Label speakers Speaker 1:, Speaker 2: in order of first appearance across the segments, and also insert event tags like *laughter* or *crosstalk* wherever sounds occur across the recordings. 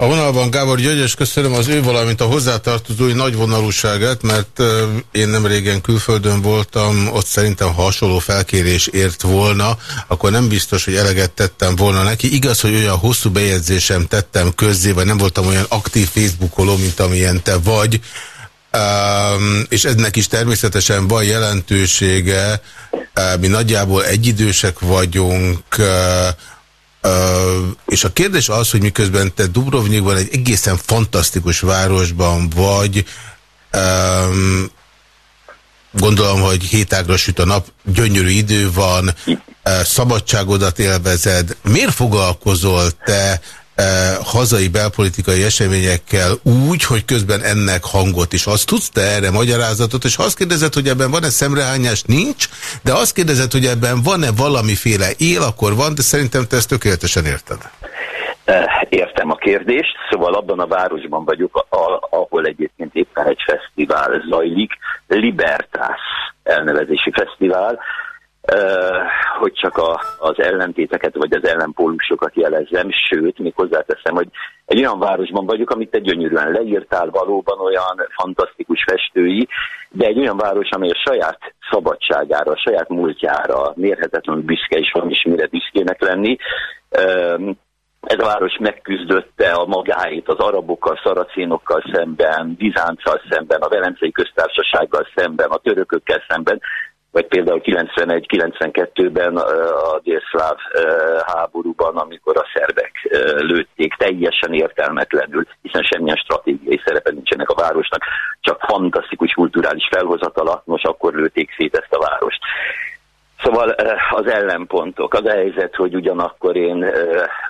Speaker 1: A vonalban Gábor Györgyös, köszönöm az ő, valamint a hozzátartozói nagyvonalúságát, mert én nem régen külföldön voltam, ott szerintem ha hasonló felkérés ért volna, akkor nem biztos, hogy eleget tettem volna neki. Igaz, hogy olyan hosszú bejegyzésem tettem közzé, vagy nem voltam olyan aktív Facebookoló, mint amilyen te vagy, Um, és ennek is természetesen van jelentősége, uh, mi nagyjából egyidősek vagyunk, uh, uh, és a kérdés az, hogy miközben te Dubrovnikban egy egészen fantasztikus városban vagy, um, gondolom, hogy hétágra süt a nap, gyönyörű idő van, szabadságodat élvezed. Miért foglalkozol te hazai belpolitikai eseményekkel úgy, hogy közben ennek hangot is. Azt tudsz te erre magyarázatot, és azt kérdezed, hogy ebben van-e szemrehányás? Nincs, de azt kérdezed, hogy ebben van-e valamiféle él, akkor van, de szerintem te ezt tökéletesen érted.
Speaker 2: Értem a kérdést, szóval abban a városban vagyok, ahol egyébként éppen egy fesztivál zajlik, Libertas elnevezési fesztivál, hogy csak a, az ellentéteket vagy az ellenpólusokat jelezzem, sőt, még hozzáteszem, hogy egy olyan városban vagyok, amit te gyönyörűen leírtál, valóban olyan fantasztikus festői, de egy olyan város, amely a saját szabadságára, a saját múltjára mérhetetlenül büszke is van, és mire büszkének lenni. Ez a város megküzdötte a magáit az arabokkal, szaracénokkal szemben, Bizánccal szemben, a Velencei Köztársasággal szemben, a törökökkel szemben, vagy például 91-92-ben a délszláv háborúban, amikor a szerbek lőtték teljesen értelmetlenül, hiszen semmilyen stratégiai szerepe nincsenek a városnak, csak fantasztikus kulturális felhozatala, most akkor lőtték szét ezt a várost. Szóval az ellenpontok, az a helyzet, hogy ugyanakkor én,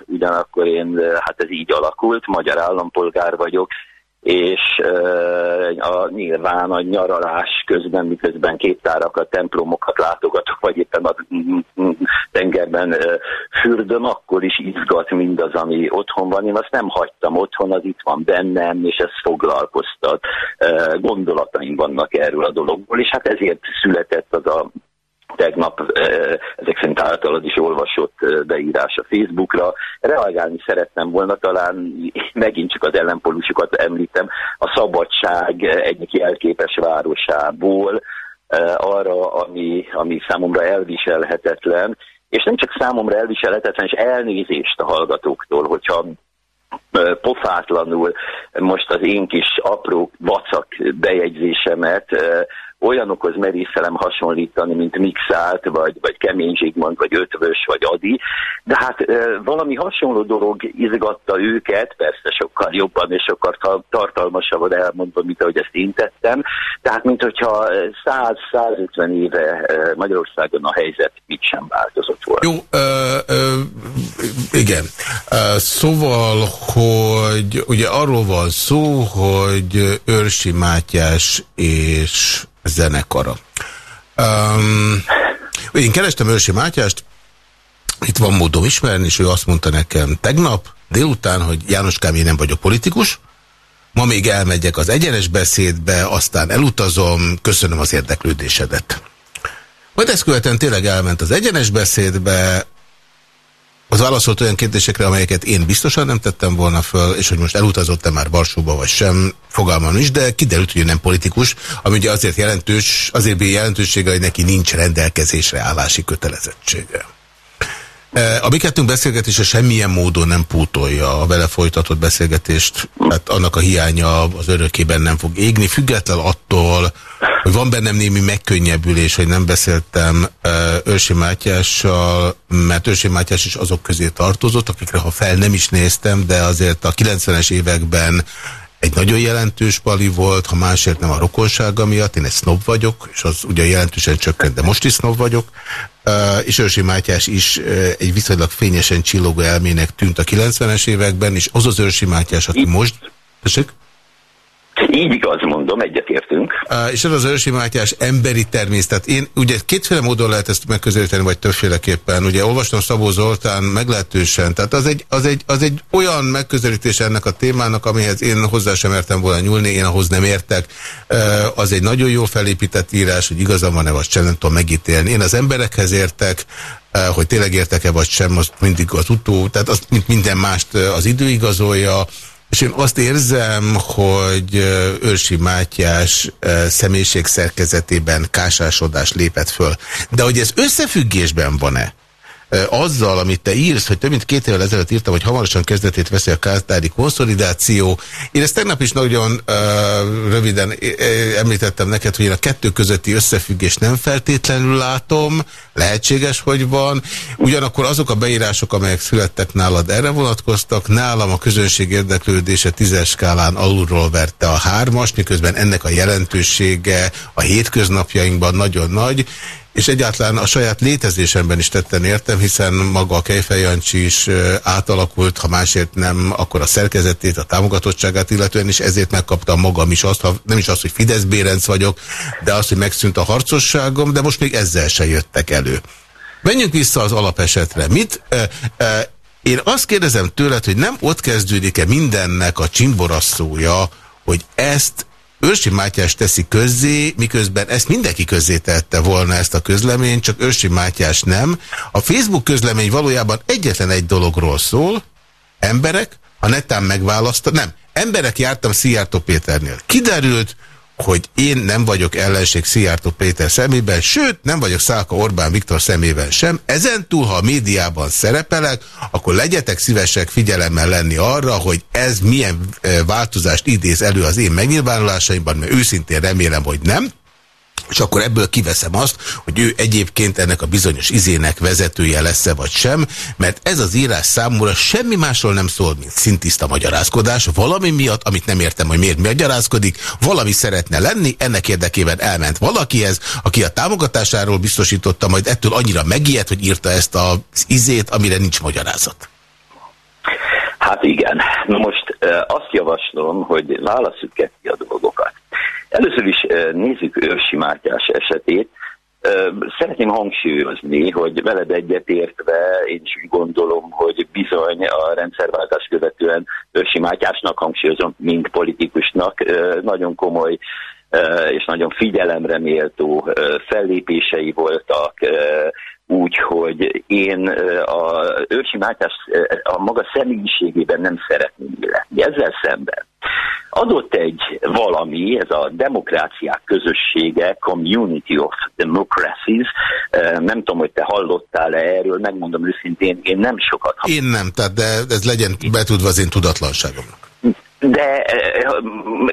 Speaker 2: ugyanakkor én, hát ez így alakult, magyar állampolgár vagyok, és a, nyilván a nyaralás közben, miközben képtárakat, templomokat látogatok, vagy éppen a tengerben fürdöm, akkor is izgat mindaz, ami otthon van. Én azt nem hagytam otthon, az itt van bennem, és ez foglalkoztat. Gondolataim vannak erről a dologból, és hát ezért született az a tegnap ezek szerint általad is olvasott beírás a Facebookra. Reagálni szerettem volna, talán megint csak az ellenpolusokat említem, a szabadság egyik jelképes városából arra, ami, ami számomra elviselhetetlen, és nem csak számomra elviselhetetlen, és elnézést a hallgatóktól, hogyha pofátlanul most az én kis apró vacak bejegyzésemet olyanokhoz merészelem hasonlítani, mint Mixált, vagy, vagy Kemény Zsigmond, vagy Ötvös, vagy Adi, de hát valami hasonló dolog izgatta őket, persze sokkal jobban és sokkal tartalmasabban elmondva, mint ahogy ezt én tettem, tehát mint hogyha 100-150 éve Magyarországon a helyzet mit sem változott volna.
Speaker 1: Jó, ö, ö, igen. Szóval, hogy ugye arról van szó, hogy Őrsi Mátyás és zenekara. Um, én kerestem Őrsi Mátyást, itt van módom ismerni, és ő azt mondta nekem tegnap délután, hogy Jánoskám, én nem vagyok politikus, ma még elmegyek az egyenes beszédbe, aztán elutazom, köszönöm az érdeklődésedet. Majd ezt követően tényleg elment az egyenes beszédbe, az válaszolt olyan kérdésekre, amelyeket én biztosan nem tettem volna föl, és hogy most elutazott-e már Varsóba vagy sem, fogalmam is, de kiderült, hogy nem politikus, ami ugye azért jelentős, azért jelentősége, hogy neki nincs rendelkezésre állási kötelezettsége. A mi kettőnk beszélgetése semmilyen módon nem pótolja a vele folytatott beszélgetést, hát annak a hiánya az örökében nem fog égni, független attól, hogy van bennem némi megkönnyebbülés, hogy nem beszéltem Őrsi Mátyással, mert Őrsi Mátyás is azok közé tartozott, akikre ha fel nem is néztem, de azért a 90-es években egy nagyon jelentős pali volt, ha másért nem a rokonsága miatt, én egy snob vagyok, és az ugye jelentősen csökkent, de most is snob vagyok, és Őrsi Mátyás is egy viszonylag fényesen csillogó elmének tűnt a 90-es években, és az az Őrsi Mátyás, aki most... Tessék?
Speaker 2: Így igaz, mondom, egyetértünk.
Speaker 1: És ez az Őrsi Mátyás emberi természet. Én ugye kétféle módon lehet ezt megközelíteni, vagy többféleképpen. Ugye olvastam Szabó Zoltán meglehetősen. Tehát az egy, az, egy, az egy olyan megközelítés ennek a témának, amihez én hozzá sem értem volna nyúlni, én ahhoz nem értek. Az egy nagyon jó felépített írás, hogy igazam van-e, vagy sem nem tudom megítélni. Én az emberekhez értek, hogy tényleg értek-e vagy sem, az mindig az utó, tehát az, mint minden mást az idő igazolja, és én azt érzem, hogy Őrsi Mátyás személyiség szerkezetében kásásodás lépett föl. De hogy ez összefüggésben van-e? Azzal, amit te írsz, hogy több mint két évvel ezelőtt írtam, hogy hamarosan kezdetét veszi a kártári konszolidáció. Én ezt tegnap is nagyon uh, röviden említettem neked, hogy én a kettő közötti összefüggés nem feltétlenül látom, lehetséges, hogy van. Ugyanakkor azok a beírások, amelyek születtek nálad erre vonatkoztak, nálam a közönség érdeklődése tízes skálán alulról verte a hármas, miközben ennek a jelentősége a hétköznapjainkban nagyon nagy, és egyáltalán a saját létezésemben is tetten értem, hiszen maga a Kejfej is átalakult, ha másért nem, akkor a szerkezetét, a támogatottságát illetően is, ezért megkaptam magam is azt, ha nem is azt, hogy Fidesz Bérenc vagyok, de azt, hogy megszűnt a harcosságom, de most még ezzel se jöttek elő. Menjünk vissza az alapesetre. Mit... Én azt kérdezem tőled, hogy nem ott kezdődik-e mindennek a csimborasszója, hogy ezt Őrsi Mátyás teszi közzé, miközben ezt mindenki közzé tette volna ezt a közleményt, csak Őrsi Mátyás nem. A Facebook közlemény valójában egyetlen egy dologról szól, emberek, ha netán megválasztott, nem, emberek jártam Szijjártó Péternél. Kiderült, hogy én nem vagyok ellenség Szijjártó Péter szemében, sőt, nem vagyok Szálka Orbán Viktor szemében sem. Ezen túl, ha a médiában szerepelek, akkor legyetek szívesek figyelemmel lenni arra, hogy ez milyen eh, változást idéz elő az én megnyilvánulásaimban, mert őszintén remélem, hogy nem és akkor ebből kiveszem azt, hogy ő egyébként ennek a bizonyos izének vezetője lesz-e vagy sem, mert ez az írás számomra semmi másról nem szól, mint szintiszta magyarázkodás, valami miatt, amit nem értem, hogy miért magyarázkodik, valami szeretne lenni, ennek érdekében elment valakihez, aki a támogatásáról biztosította, majd ettől annyira megijedt, hogy írta ezt az izét, amire nincs magyarázat.
Speaker 2: Hát igen. Na most azt javaslom, hogy válaszuk ki a dolgokat. Először is nézzük Őrsi Mátyás esetét. Szeretném hangsúlyozni, hogy veled egyetértve én is úgy gondolom, hogy bizony a rendszerváltás követően Őrsi Mátyásnak hangsúlyozom, mint politikusnak nagyon komoly és nagyon figyelemre méltó fellépései voltak, úgy, hogy én a Őrsi Mátyás a maga személyiségében nem szeretném illetni. Ezzel szemben adott egy valami, ez a demokráciák közössége, Community of Democracies, nem tudom, hogy te hallottál-e erről, megmondom őszintén, én nem sokat
Speaker 1: hallottam. Én nem, tehát de ez legyen betudva az én tudatlanságomnak.
Speaker 2: De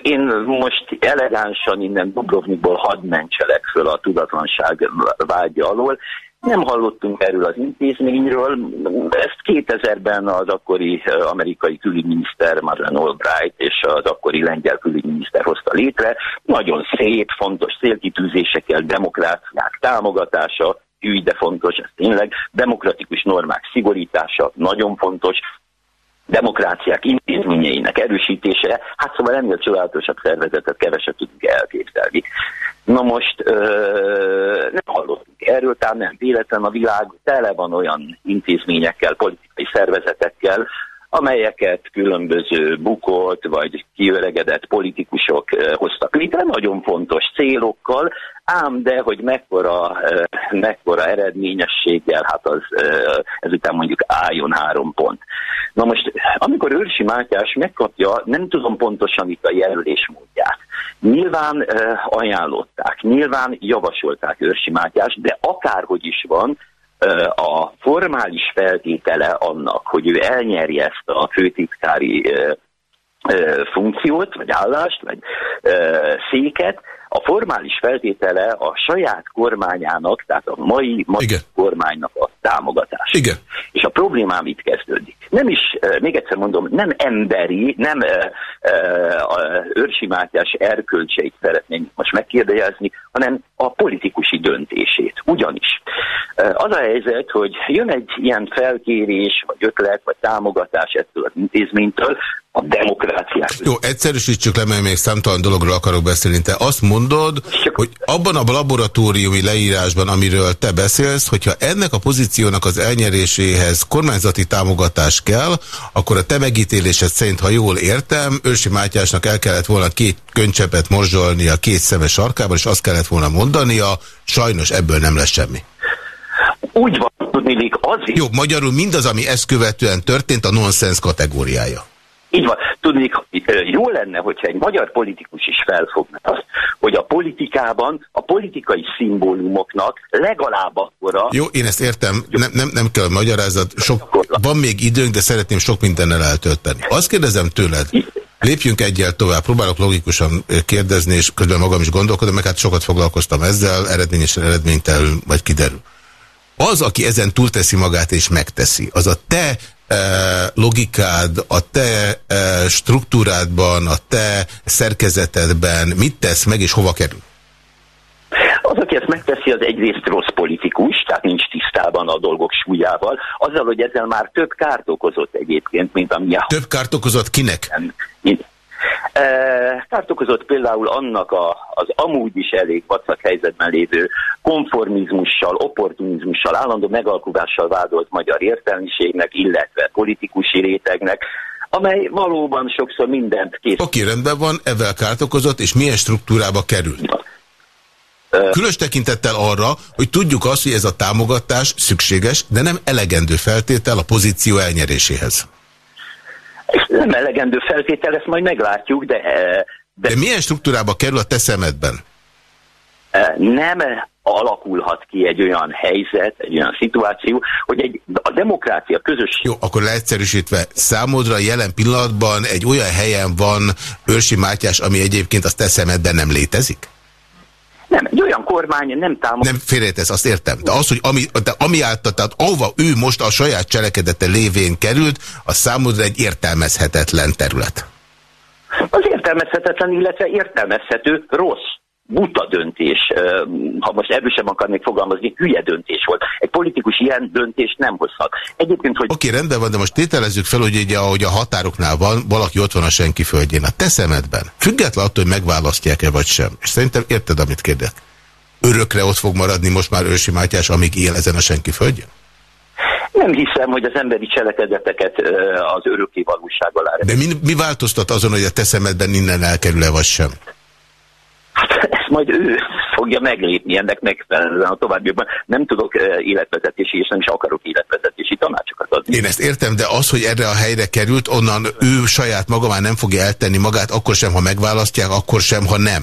Speaker 2: én most elegánsan innen Dubrovnikból hadd mentselek föl a tudatlanság vágya alól. Nem hallottunk erről az intézményről. Ezt 2000-ben az akkori amerikai külügyminiszter Madeleine Albright és az akkori lengyel külügyminiszter hozta létre. Nagyon szép, fontos célkitűzésekkel, demokráciák támogatása, ügy, de fontos, ez tényleg, demokratikus normák szigorítása, nagyon fontos, demokráciák intézményeinek erősítése, hát szóval ennél csodálatosabb szervezetet keveset tudunk elképzelni. Na most ö, nem hallottunk erről, tehát nem véletlen a világ tele van olyan intézményekkel, politikai szervezetekkel, amelyeket különböző bukott vagy kiöregedett politikusok hoztak létre, nagyon fontos célokkal, ám de, hogy mekkora, mekkora eredményességgel, hát az ezután mondjuk álljon három pont. Na most, amikor Őrsi Mátyás megkapja, nem tudom pontosan itt a jelölés módját. Nyilván ajánlották, nyilván javasolták Őrsi Mátyás, de akárhogy is van, a formális feltétele annak, hogy ő elnyerje ezt a főtitkári funkciót, vagy állást, vagy széket, a formális feltétele a saját kormányának, tehát a mai, mai kormánynak a támogatás.
Speaker 1: Igen.
Speaker 2: És a problémám itt kezdődik. Nem is, még egyszer mondom, nem emberi, nem Őrsi Mátyás erkölcseit szeretném most megkérdezni, hanem a politikusi döntését. Ugyanis az a helyzet, hogy jön egy ilyen felkérés, vagy ötlet, vagy támogatás ettől az intézménytől, a demokráciát.
Speaker 1: Jó, egyszerűsítsük le, mert még számtalan dologról akarok beszélni. Te azt mondod, hogy abban a laboratóriumi leírásban, amiről te beszélsz, hogyha ennek a pozíciónak az elnyeréséhez kormányzati támogatás kell, akkor a te megítélésed szerint, ha jól értem, Őrsi Mátyásnak el kellett volna két könycsepet morzsolni a két szemes sarkában, és azt kellett volna mondania, sajnos ebből nem lesz semmi.
Speaker 2: Úgy van, tudni, az...
Speaker 1: Jó, magyarul mindaz, ami ezt követően történt, a nonsens kategóriája.
Speaker 2: Így van. Tudnék, jó lenne, hogyha egy magyar politikus is felfogna azt, hogy a politikában a politikai szimbólumoknak legalább akkora...
Speaker 1: Jó, én ezt értem, nem, nem, nem kell magyarázat, sok, van még időnk, de szeretném sok mindennel eltölteni. Azt kérdezem tőled, Lépjünk egyel tovább, próbálok logikusan kérdezni, és közben magam is gondolkodom, meg hát sokat foglalkoztam ezzel, eredményesen eredménytel, vagy kiderül. Az, aki ezen túlteszi magát és megteszi, az a te logikád, a te struktúrádban, a te szerkezetedben mit tesz meg, és hova kerül?
Speaker 2: Az, aki ezt megteszi, az egyrészt rossz politikus, tehát nincs tisztában a dolgok súlyával, azzal, hogy ezzel már több kárt okozott egyébként, mint ami a...
Speaker 1: Több kárt okozott kinek?
Speaker 2: Kárt okozott például annak a, az amúgy is elég vacak helyzetben lévő konformizmussal, opportunizmussal, állandó megalkuvással vádolt magyar értelmiségnek, illetve politikusi rétegnek, amely valóban sokszor mindent kész.
Speaker 1: Oké, rendben van, ezzel kárt okozott, és milyen struktúrába került? Ja. Különös tekintettel arra, hogy tudjuk azt, hogy ez a támogatás szükséges, de nem elegendő feltétel a pozíció elnyeréséhez.
Speaker 2: Ez nem elegendő feltétel, ezt majd meglátjuk, de...
Speaker 1: De, de milyen struktúrába kerül a te szemedben?
Speaker 2: Nem alakulhat ki egy olyan helyzet, egy olyan szituáció, hogy egy, a demokrácia közös...
Speaker 1: Jó, akkor leegyszerűsítve, számodra jelen pillanatban egy olyan helyen van Őrsi Mátyás, ami egyébként az te szemedben nem létezik?
Speaker 2: Nem, egy olyan kormány nem támogat.
Speaker 1: Nem félretesz, azt értem. De az, hogy ami, de ami által, tehát ahova ő most a saját cselekedete lévén került, az számodra egy értelmezhetetlen terület.
Speaker 2: Az értelmezhetetlen, illetve értelmezhető rossz buta döntés, ha most erősen akarnék fogalmazni, hülye döntés volt. Egy politikus ilyen döntést nem hozhat. Egyébként, hogy...
Speaker 1: Oké, okay, rendben van, de most tételezzük fel, hogy ugye, ahogy a határoknál van, valaki ott van a senki földjén. A te szemedben, független attól, hogy megválasztják-e vagy sem. És szerintem érted, amit kérdek. Örökre ott fog maradni most már Ősi Mátyás, amíg él ezen a senki földjén?
Speaker 2: Nem hiszem, hogy az emberi cselekedeteket az örökké valóság alá.
Speaker 1: De mi, mi változtat azon, hogy a te szemedben innen elkerül-e vagy sem?
Speaker 2: Hát ezt majd ő fogja meglépni ennek megfelelően a továbbiakban. Nem tudok életvezetési, és nem is akarok életvezetési tanácsokat adni.
Speaker 1: Én ezt értem, de az, hogy erre a helyre került, onnan ő saját maga már nem fogja eltenni magát, akkor sem, ha megválasztják, akkor sem, ha nem.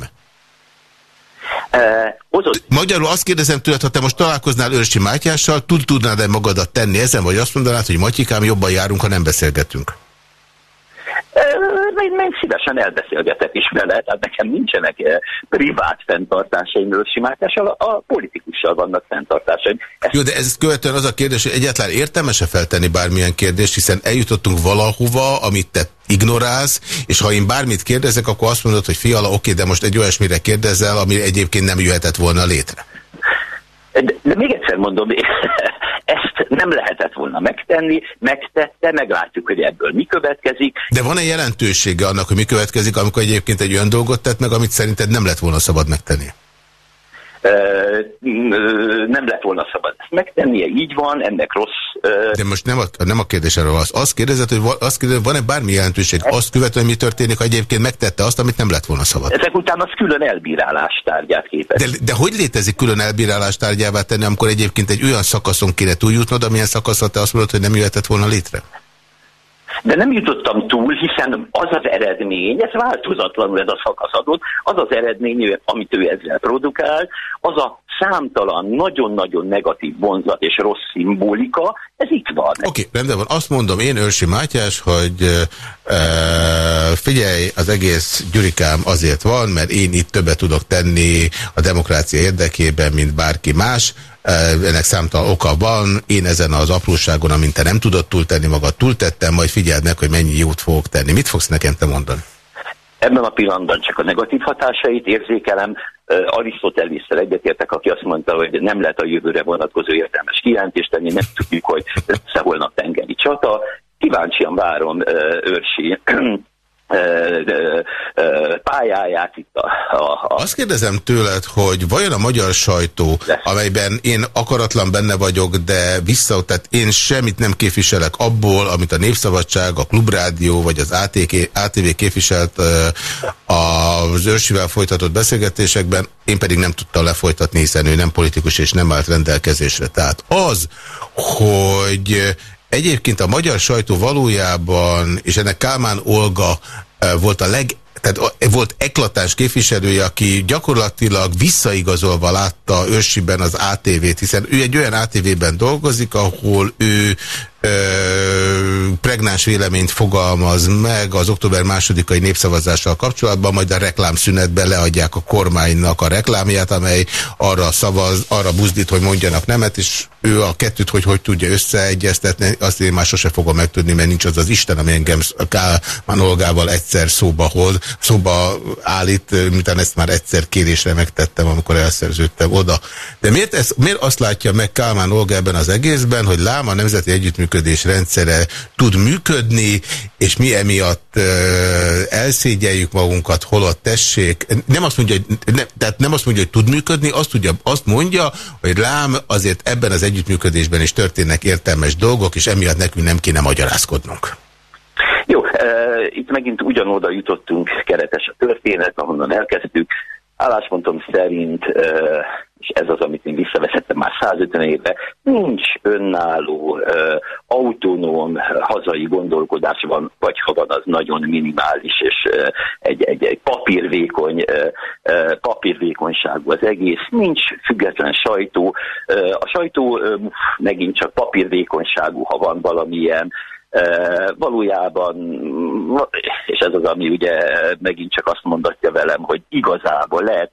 Speaker 1: Uh, Magyarul azt kérdezem tőled, ha te most találkoznál Őrsi Mátyással, tud tudnád-e magadat tenni ezen, vagy azt mondanád, hogy Matyikám, jobban járunk, ha nem beszélgetünk?
Speaker 2: Én, én szívesen elbeszélgetek is vele, tehát nekem nincsenek privát fenntartásaim Simárkással, a politikussal vannak fenntartásaim.
Speaker 1: Ezt... Jó, de ez követően az a kérdés, hogy egyáltalán értelmese feltenni bármilyen kérdést, hiszen eljutottunk valahova, amit te ignorálsz, és ha én bármit kérdezek, akkor azt mondod, hogy fiala, oké, de most egy olyasmire kérdezel, ami egyébként nem jöhetett volna létre.
Speaker 2: De, de még egyszer mondom, *laughs* ezt nem lehetett volna megtenni, megtette, meglátjuk, hogy ebből mi következik.
Speaker 1: De van-e jelentősége annak, hogy mi következik, amikor egyébként egy olyan dolgot tett meg, amit szerinted nem lett volna szabad megtenni?
Speaker 2: Nem lett volna szabad ezt megtennie, így van, ennek rossz...
Speaker 1: De most nem a, nem a kérdés erről az. Azt kérdezett, hogy azt van-e bármi jelentőség? Azt követően mi történik, ha egyébként megtette azt, amit nem lett volna szabad?
Speaker 2: Ezek után az külön elbírálás tárgyát képez.
Speaker 1: De, de hogy létezik külön elbírálás tárgyává tenni, amikor egyébként egy olyan szakaszon kéne túljutnod, amilyen szakaszon te azt mondod, hogy nem jöhetett volna létre?
Speaker 2: De nem jutottam túl, hiszen az az eredmény, ez változatlanul ez a szakaszadott, az az eredmény, amit ő ezzel produkál, az a számtalan, nagyon-nagyon negatív vonzat és rossz szimbolika, ez itt van.
Speaker 1: Oké, okay, rendben van. Azt mondom én, Őrsi Mátyás, hogy e, figyelj, az egész gyurikám azért van, mert én itt többet tudok tenni a demokrácia érdekében, mint bárki más, ennek számtalan oka van, én ezen az apróságon, amint te nem tudod túltenni magad, túltettem, majd figyeld meg, hogy mennyi jót fogok tenni. Mit fogsz nekem te mondani?
Speaker 2: Ebben a pillanatban csak a negatív hatásait érzékelem. Arisztotelésszel egyetértek, aki azt mondta, hogy nem lehet a jövőre vonatkozó értelmes kijelentést tenni, nem tudjuk, hogy *laughs* lesz holnap tengeri csata. Kíváncsian várom őrsi *clears throat* pályáját itt a, a, a...
Speaker 1: Azt kérdezem tőled, hogy vajon a magyar sajtó, lesz. amelyben én akaratlan benne vagyok, de vissza, tehát én semmit nem képviselek abból, amit a Népszabadság, a Klubrádió vagy az ATK, ATV képviselt az őrsivel folytatott beszélgetésekben, én pedig nem tudtam lefolytatni, hiszen ő nem politikus és nem állt rendelkezésre. Tehát az, hogy Egyébként a magyar sajtó valójában, és ennek Kálmán Olga eh, volt a leg tehát volt eklatáns képviselője, aki gyakorlatilag visszaigazolva látta őrsiben az ATV-t, hiszen ő egy olyan ATV-ben dolgozik, ahol ő pregnáns véleményt fogalmaz meg az október másodikai népszavazással kapcsolatban, majd a reklámszünetben leadják a kormánynak a reklámját, amely arra szavaz, arra buzdít, hogy mondjanak nemet, és ő a kettőt, hogy hogy tudja összeegyeztetni, azt én már sose fogom megtudni, mert nincs az az Isten, ami engem Kálmán Olgával egyszer szóba hold, szóba állít, miután ezt már egyszer kérésre megtettem, amikor elszerződtem oda. De miért, ez, miért azt látja meg Kálmán Olga ebben az egészben, hogy lám a Nemzeti Együttműködés együttműködés rendszere tud működni, és mi emiatt elszégyeljük magunkat, holott tessék. Nem azt mondja, hogy, ne, tehát nem azt mondja, hogy tud működni, azt, tudja, azt mondja, hogy lám azért ebben az együttműködésben is történnek értelmes dolgok, és emiatt nekünk nem kéne magyarázkodnunk.
Speaker 2: Jó, e, itt megint ugyanoda jutottunk, keretes a történet, ahonnan elkezdtük. Álláspontom szerint e, és ez az, amit én visszaveszettem már 150 éve, nincs önálló, autonóm hazai gondolkodás van, vagy ha van, az nagyon minimális, és egy, egy, egy papírvékony, papírvékonyságú az egész, nincs független sajtó, a sajtó megint csak papírvékonyságú, ha van valamilyen valójában, és ez az, ami ugye megint csak azt mondatja velem, hogy igazából lehet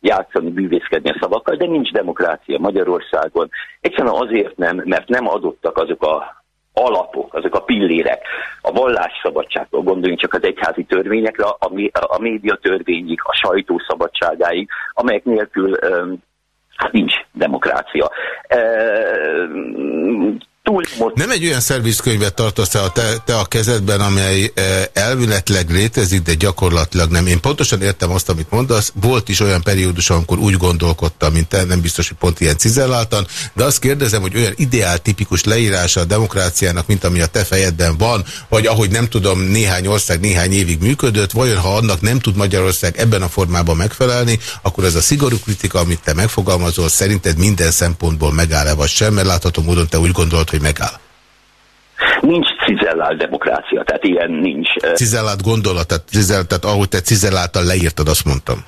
Speaker 2: játszani, bűvészkedni a szavakkal, de nincs demokrácia Magyarországon. Egyszerűen azért nem, mert nem adottak azok a alapok, azok a pillérek, a vallásszabadságtól gondoljunk csak az egyházi törvényekre, a, a médiatörvényig, a sajtó szabadságáig, amelyek nélkül hát nincs demokrácia
Speaker 1: túl... Nem egy olyan szervizkönyvet tartasz a te, te a kezedben, amely e, elviletleg létezik, de gyakorlatilag nem. Én pontosan értem azt, amit mondasz. Volt is olyan periódus, amikor úgy gondolkodtam, mint te, nem biztos, hogy pont ilyen cizelláltan, de azt kérdezem, hogy olyan ideál tipikus leírása a demokráciának, mint ami a te fejedben van, vagy ahogy nem tudom, néhány ország néhány évig működött, vajon ha annak nem tud Magyarország ebben a formában megfelelni, akkor ez a szigorú kritika, amit te megfogalmazol, szerinted minden szempontból megáll-e vagy sem, mert látható módon te úgy gondolod, hogy megáll?
Speaker 2: Nincs cizellált demokrácia, tehát ilyen nincs.
Speaker 1: Cizellált gondolat, tehát, cizell, tehát ahogy te cizelláltal leírtad, azt mondtam.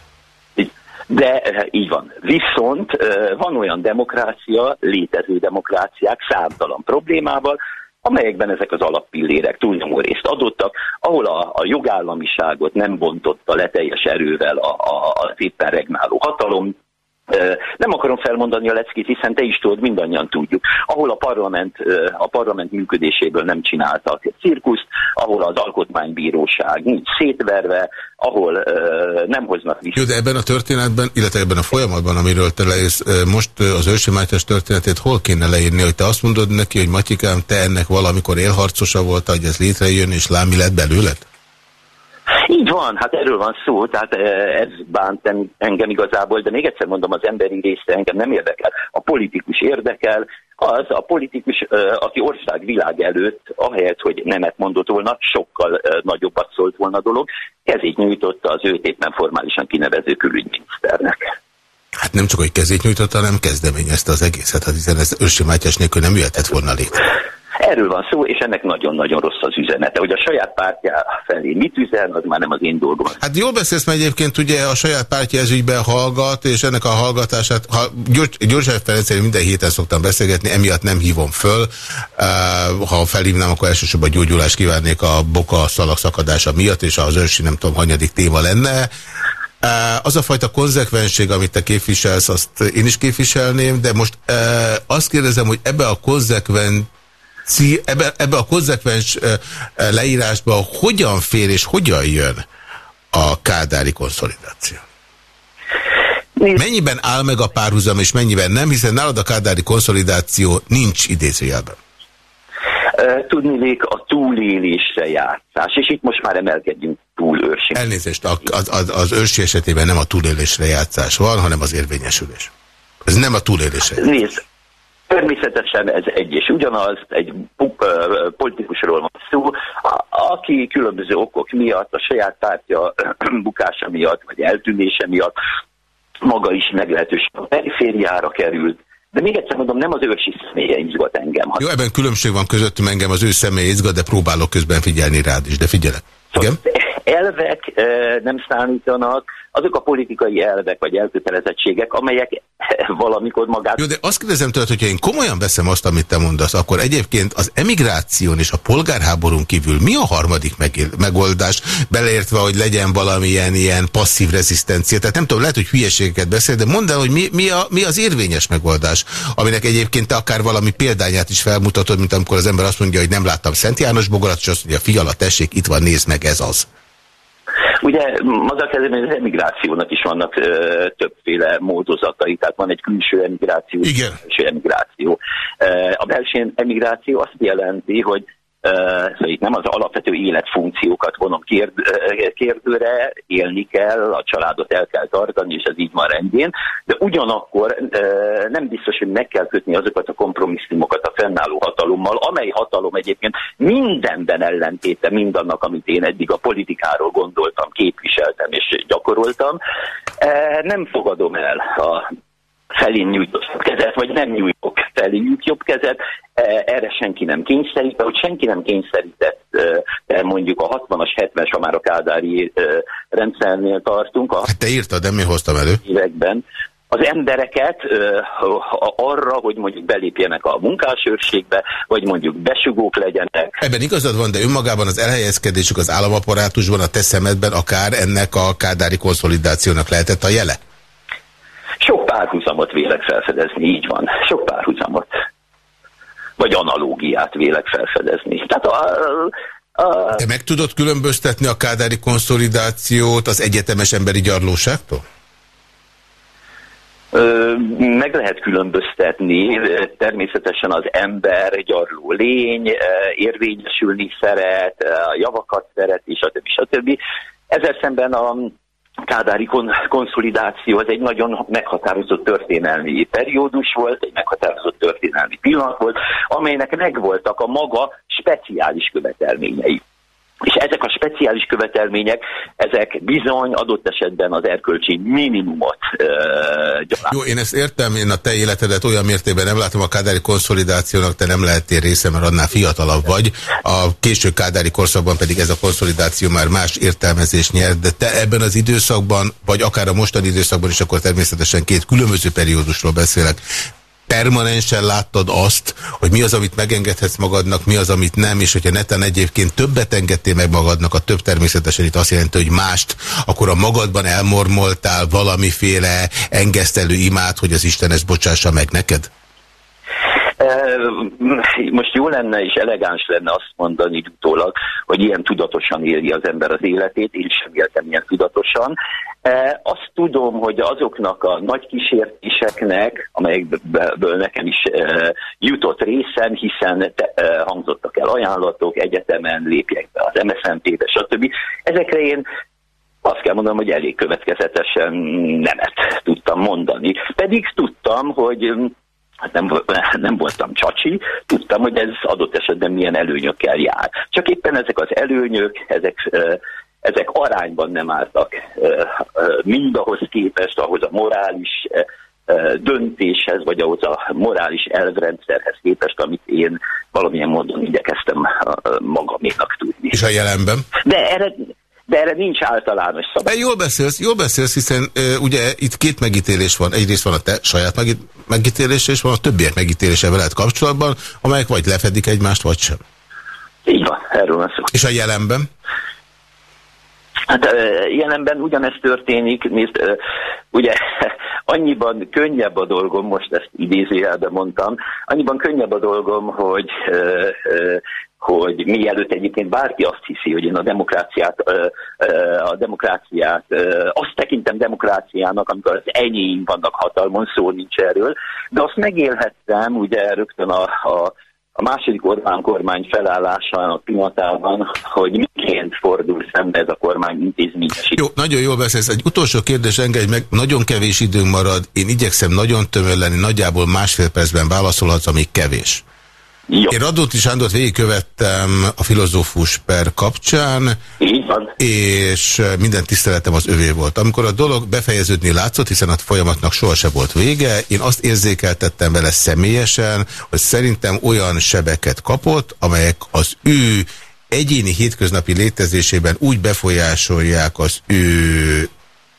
Speaker 2: De így van. Viszont van olyan demokrácia, létező demokráciák számtalan problémával, amelyekben ezek az alappillérek túlnyomó részt adottak, ahol a, a jogállamiságot nem bontotta le teljes erővel a, a, az éppen regnáló hatalom, nem akarom felmondani a leckét, hiszen te is tudod, mindannyian tudjuk. Ahol a parlament, a parlament működéséből nem csináltak cirkuszt, ahol az alkotmánybíróság nincs szétverve, ahol nem hoznak vissza.
Speaker 1: Jó, de ebben a történetben, illetve ebben a folyamatban, amiről te leírsz, most az ősi Mátyás történetét hol kéne leírni, hogy te azt mondod neki, hogy Matyikám, te ennek valamikor élharcosa volt, hogy ez létrejön, és lámi lett belőled?
Speaker 2: Így van, hát erről van szó, tehát eh, ez bánt engem igazából, de még egyszer mondom, az emberi része engem nem érdekel. A politikus érdekel, az a politikus, eh, aki ország világ előtt, ahelyett, hogy nemet mondott volna, sokkal eh, nagyobbat szólt volna a dolog, kezét nyújtotta az őt éppen formálisan kinevező külügyminiszternek.
Speaker 1: Hát nem csak, hogy kezét nyújtotta, hanem kezdeményezte az egészet, hát hiszen ez Őrsi Mátyás nélkül nem jöhetett volna létre.
Speaker 2: Erről van szó, és ennek nagyon-nagyon rossz az üzenete. Hogy a saját pártja felé mit üzen, az már nem az én dolgom.
Speaker 1: Hát jól beszélsz, mert egyébként ugye a saját pártja ez ügyben hallgat, és ennek a hallgatását, ha Gyurcsány Ferenc minden héten szoktam beszélgetni, emiatt nem hívom föl. Ha felhívnám, akkor elsősorban gyógyulást kívánnék a boka szalag szakadása miatt, és az ősi nem tudom, hanyadik téma lenne. Az a fajta konzekvensség, amit te képviselsz, azt én is képviselném, de most azt kérdezem, hogy ebbe a konzekvent ebbe, ebbe a konzekvens leírásba hogyan fér és hogyan jön a kádári konszolidáció? Mennyiben áll meg a párhuzam, és mennyiben nem, hiszen nálad a kádári konszolidáció nincs idézőjelben.
Speaker 2: Tudnilék a túlélésre játszás, és itt most már emelkedjünk túl őrsi.
Speaker 1: Elnézést, az, az, az őrsi esetében nem a túlélésre játszás van, hanem az érvényesülés. Ez nem a túlélésre.
Speaker 2: Nézd, Természetesen ez egy és ugyanaz, egy politikusról van szó, aki különböző okok miatt, a saját pártja *clears throat* bukása miatt, vagy eltűnése miatt maga is meglehetősen a perifériára került, de még egyszer mondom, nem az őrsi személye izgat engem.
Speaker 1: Jó, ebben különbség van közöttem engem, az ő személye izgat, de próbálok közben figyelni rád is, de figyelek.
Speaker 2: Igen? Elvek nem számítanak, azok a politikai elvek vagy elkötelezettségek, amelyek *laughs* valamikor magát...
Speaker 1: Jó, de azt kérdezem tőled, hogyha én komolyan veszem azt, amit te mondasz, akkor egyébként az emigráción és a polgárháborún kívül mi a harmadik megoldás, beleértve, hogy legyen valamilyen ilyen passzív rezisztencia? Tehát nem tudom, lehet, hogy hülyeségeket beszél, de mondd el, hogy mi, mi, a, mi az érvényes megoldás, aminek egyébként te akár valami példányát is felmutatod, mint amikor az ember azt mondja, hogy nem láttam Szent János bogarat, és azt mondja, fiala, tessék, itt van, nézd meg, ez az.
Speaker 2: Ugye maga kezdve az emigrációnak is vannak ö, többféle módozatai, tehát van egy külső emigráció,
Speaker 1: Igen.
Speaker 2: külső emigráció. A belső emigráció azt jelenti, hogy szóval itt nem az alapvető életfunkciókat vonom kérd, kérdőre, élni kell, a családot el kell tartani, és ez így van rendjén, de ugyanakkor nem biztos, hogy meg kell kötni azokat a kompromisszumokat a fennálló hatalommal, amely hatalom egyébként mindenben ellentéte mindannak, amit én eddig a politikáról gondoltam, képviseltem és gyakoroltam. Nem fogadom el a felé nyújtott kezet, vagy nem nyújtok felé jobb kezet, e, erre senki nem kényszerít, hogy senki nem kényszerített, e, mondjuk a 60-as, 70-es, ha már a kádári e, rendszernél tartunk. A
Speaker 1: hát te írtad, de mi hoztam elő?
Speaker 2: Években az embereket arra, hogy mondjuk belépjenek a munkásőrségbe, vagy mondjuk besugók legyenek.
Speaker 1: Ebben igazad van, de önmagában az elhelyezkedésük az államaparátusban, a te szemedben akár ennek a kádári konszolidációnak lehetett a jele?
Speaker 2: Sok párhuzamot vélek felfedezni, így van. Sok párhuzamot. Vagy analógiát vélek felfedezni. Tehát a,
Speaker 1: a... Te meg tudod különböztetni a kádári konszolidációt az egyetemes emberi gyarlóságtól?
Speaker 2: Meg lehet különböztetni, természetesen az ember gyarló lény, érvényesülni szeret, javakat szeret, és a stb. Ezzel szemben a kádári konszolidáció az egy nagyon meghatározott történelmi periódus volt, egy meghatározott történelmi pillanat volt, amelynek megvoltak a maga speciális követelményei. És ezek a speciális követelmények, ezek bizony adott esetben az erkölcsi minimumot
Speaker 1: gyalán. Jó, én ezt értem, én a te életedet olyan mértékben nem látom a kádári konszolidációnak, te nem lehettél része, mert annál fiatalabb vagy. A késő kádári korszakban pedig ez a konszolidáció már más értelmezés nyert, de te ebben az időszakban, vagy akár a mostani időszakban is, akkor természetesen két különböző periódusról beszélek permanensen láttad azt, hogy mi az, amit megengedhetsz magadnak, mi az, amit nem, és hogyha neten egyébként többet engedtél meg magadnak, a több természetesen itt azt jelenti, hogy mást, akkor a magadban elmormoltál valamiféle engesztelő imát, hogy az Isten ezt bocsássa meg neked?
Speaker 2: Most jó lenne és elegáns lenne azt mondani utólag, hogy ilyen tudatosan éli az ember az életét, én sem éltem ilyen tudatosan. Azt tudom, hogy azoknak a nagy kísértéseknek, amelyekből nekem is jutott részem, hiszen hangzottak el ajánlatok, egyetemen lépjek be az MSZNP-be, stb. Ezekre én azt kell mondanom, hogy elég következetesen nemet tudtam mondani. Pedig tudtam, hogy hát nem, *laughs* nem voltam csacsi, tudtam, hogy ez adott esetben milyen előnyökkel jár. Csak éppen ezek az előnyök, ezek, ezek arányban nem álltak mindahhoz képest, ahhoz a morális döntéshez, vagy ahhoz a morális elvrendszerhez képest, amit én valamilyen módon igyekeztem magaménak tudni.
Speaker 1: És a jelenben?
Speaker 2: De erre, de erre nincs általános szabály.
Speaker 1: Jól beszélsz, jól beszélsz, hiszen uh, ugye itt két megítélés van. Egyrészt van a te saját megítélés, és van a többiek megítélése veled kapcsolatban, amelyek vagy lefedik egymást, vagy sem.
Speaker 2: Így van, erről van szó.
Speaker 1: És a jelenben?
Speaker 2: Hát jelenben ugyanezt történik, nézd, ugye *laughs* annyiban könnyebb a dolgom, most ezt idézőjelben mondtam, annyiban könnyebb a dolgom, hogy hogy mielőtt egyébként bárki azt hiszi, hogy én a demokráciát, a demokráciát azt tekintem demokráciának, amikor az enyém vannak hatalmon, szó nincs erről, de azt megélhettem ugye rögtön a, a a második Orbán kormány felállásának pillanatában, hogy miként fordul szembe ez a kormány intézményesít.
Speaker 1: Jó, nagyon jól beszélsz. Egy utolsó kérdés engedj meg, nagyon kevés időnk marad. Én igyekszem nagyon tömör lenni, nagyjából másfél percben válaszolhatsz, amíg kevés. Jó. Én Radóti Sándort végigkövettem a filozófus per kapcsán, és minden tiszteletem az övé volt. Amikor a dolog befejeződni látszott, hiszen a folyamatnak sohasem volt vége, én azt érzékeltettem vele személyesen, hogy szerintem olyan sebeket kapott, amelyek az ő egyéni hétköznapi létezésében úgy befolyásolják az ő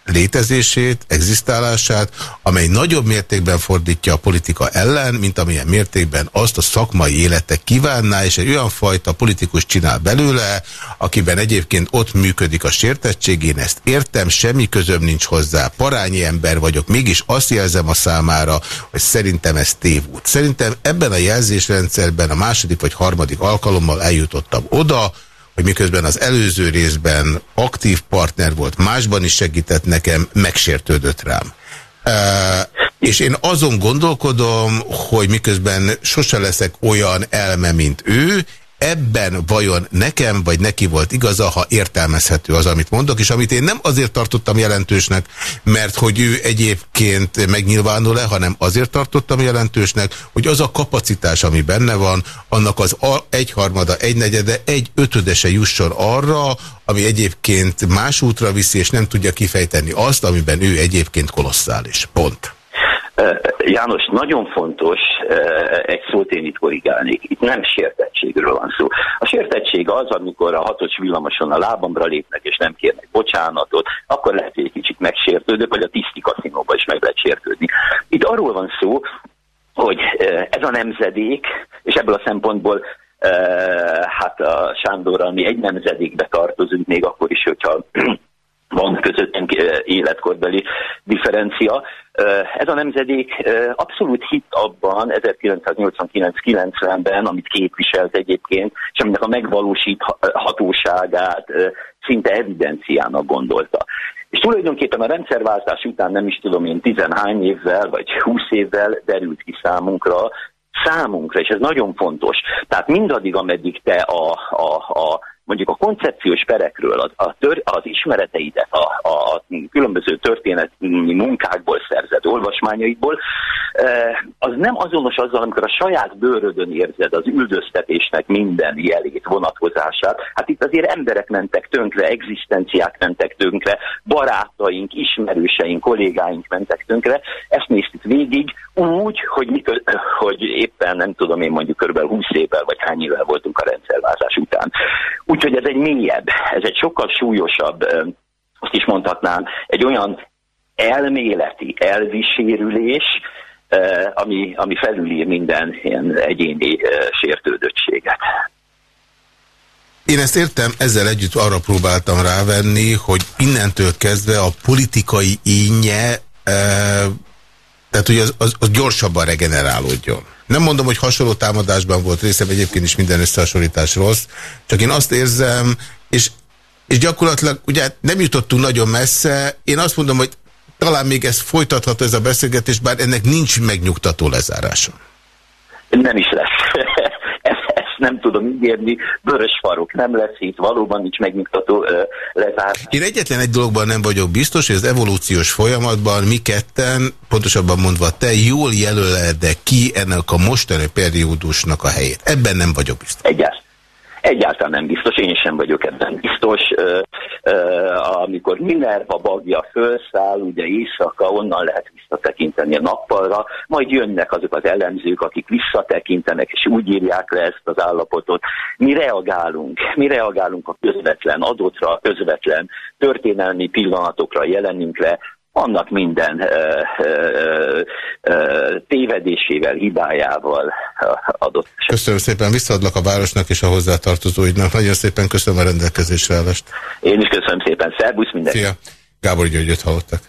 Speaker 1: létezését, egzisztálását, amely nagyobb mértékben fordítja a politika ellen, mint amilyen mértékben azt a szakmai élete kívánná, és egy olyan fajta politikus csinál belőle, akiben egyébként ott működik a sértettség, én ezt értem, semmi közöm nincs hozzá, parányi ember vagyok, mégis azt jelzem a számára, hogy szerintem ez tévút. Szerintem ebben a jelzésrendszerben a második vagy harmadik alkalommal eljutottam oda, hogy miközben az előző részben aktív partner volt, másban is segített nekem, megsértődött rám. Uh, és én azon gondolkodom, hogy miközben sose leszek olyan elme, mint ő, ebben vajon nekem vagy neki volt igaza, ha értelmezhető az, amit mondok, és amit én nem azért tartottam jelentősnek, mert hogy ő egyébként megnyilvánul-e, hanem azért tartottam jelentősnek, hogy az a kapacitás, ami benne van, annak az egyharmada, egynegyede, egy ötödese jusson arra, ami egyébként más útra viszi, és nem tudja kifejteni azt, amiben ő egyébként kolosszális. Pont.
Speaker 2: János, nagyon fontos egy szót én itt korrigálnék. Itt nem sértettségről van szó. A sértettség az, amikor a hatos villamoson a lábamra lépnek és nem kérnek bocsánatot, akkor lehet, hogy egy kicsit megsértődök, vagy a tiszti kaszinóban is meg lehet sértődni. Itt arról van szó, hogy ez a nemzedék, és ebből a szempontból hát a Sándorral mi egy nemzedékbe tartozunk, még akkor is, hogyha van közöttünk életkorbeli differencia. Ez a nemzedék abszolút hit abban 1989-90-ben, amit képviselt egyébként, és aminek a megvalósíthatóságát szinte evidenciának gondolta. És tulajdonképpen a rendszerváltás után nem is tudom én tizenhány évvel, vagy húsz évvel derült ki számunkra, számunkra, és ez nagyon fontos. Tehát mindaddig, ameddig te a, a, a mondjuk a koncepciós perekről, az, a tör, az ismereteidet, a, a különböző történeti munkákból szerzett olvasmányaidból, eh, az nem azonos azzal, amikor a saját bőrödön érzed az üldöztetésnek minden jelét, vonatkozását. Hát itt azért emberek mentek tönkre, egzisztenciák mentek tönkre, barátaink, ismerőseink, kollégáink mentek tönkre. Ezt néztük végig, úgy, hogy, mikor, hogy éppen nem tudom én mondjuk kb. 20 évvel vagy hány évvel voltunk a rendszerváltás után. Úgyhogy ez egy mélyebb, ez egy sokkal súlyosabb, azt is mondhatnám, egy olyan elméleti elvisérülés, ami, ami felülír minden ilyen egyéni sértődöttséget.
Speaker 1: Én ezt értem, ezzel együtt arra próbáltam rávenni, hogy innentől kezdve a politikai ínye tehát, hogy az, az, az gyorsabban regenerálódjon. Nem mondom, hogy hasonló támadásban volt részem, egyébként is minden összehasonlítás rossz, csak én azt érzem, és, és gyakorlatilag ugye nem jutottunk nagyon messze, én azt mondom, hogy talán még ez folytatható ez a beszélgetés, bár ennek nincs megnyugtató lezárása.
Speaker 2: Nem is lesz nem tudom ígérni, vörös farok nem lesz itt, valóban nincs megnyugtató lezárás.
Speaker 1: Én egyetlen egy dologban nem vagyok biztos, hogy az evolúciós folyamatban mi ketten, pontosabban mondva te, jól jelöled ki ennek a mostani periódusnak a helyét. Ebben nem vagyok biztos.
Speaker 2: Egyáltalán. Egyáltalán nem biztos, én sem vagyok ebben biztos. Uh, ami amikor Minerva bagja fölszáll, ugye éjszaka, onnan lehet visszatekinteni a nappalra, majd jönnek azok az elemzők, akik visszatekintenek, és úgy írják le ezt az állapotot. Mi reagálunk, mi reagálunk a közvetlen adottra, a közvetlen történelmi pillanatokra jelenünk le, annak minden ö, ö, ö, tévedésével, hibájával adott.
Speaker 1: Köszönöm szépen, visszaadlak a városnak és a hozzátartozóidnak. Nagyon szépen köszönöm a rendelkezésre állást.
Speaker 2: Én is köszönöm szépen. Szerbusz mindenki.
Speaker 1: Szia. Gábor Györgyöt hallottak.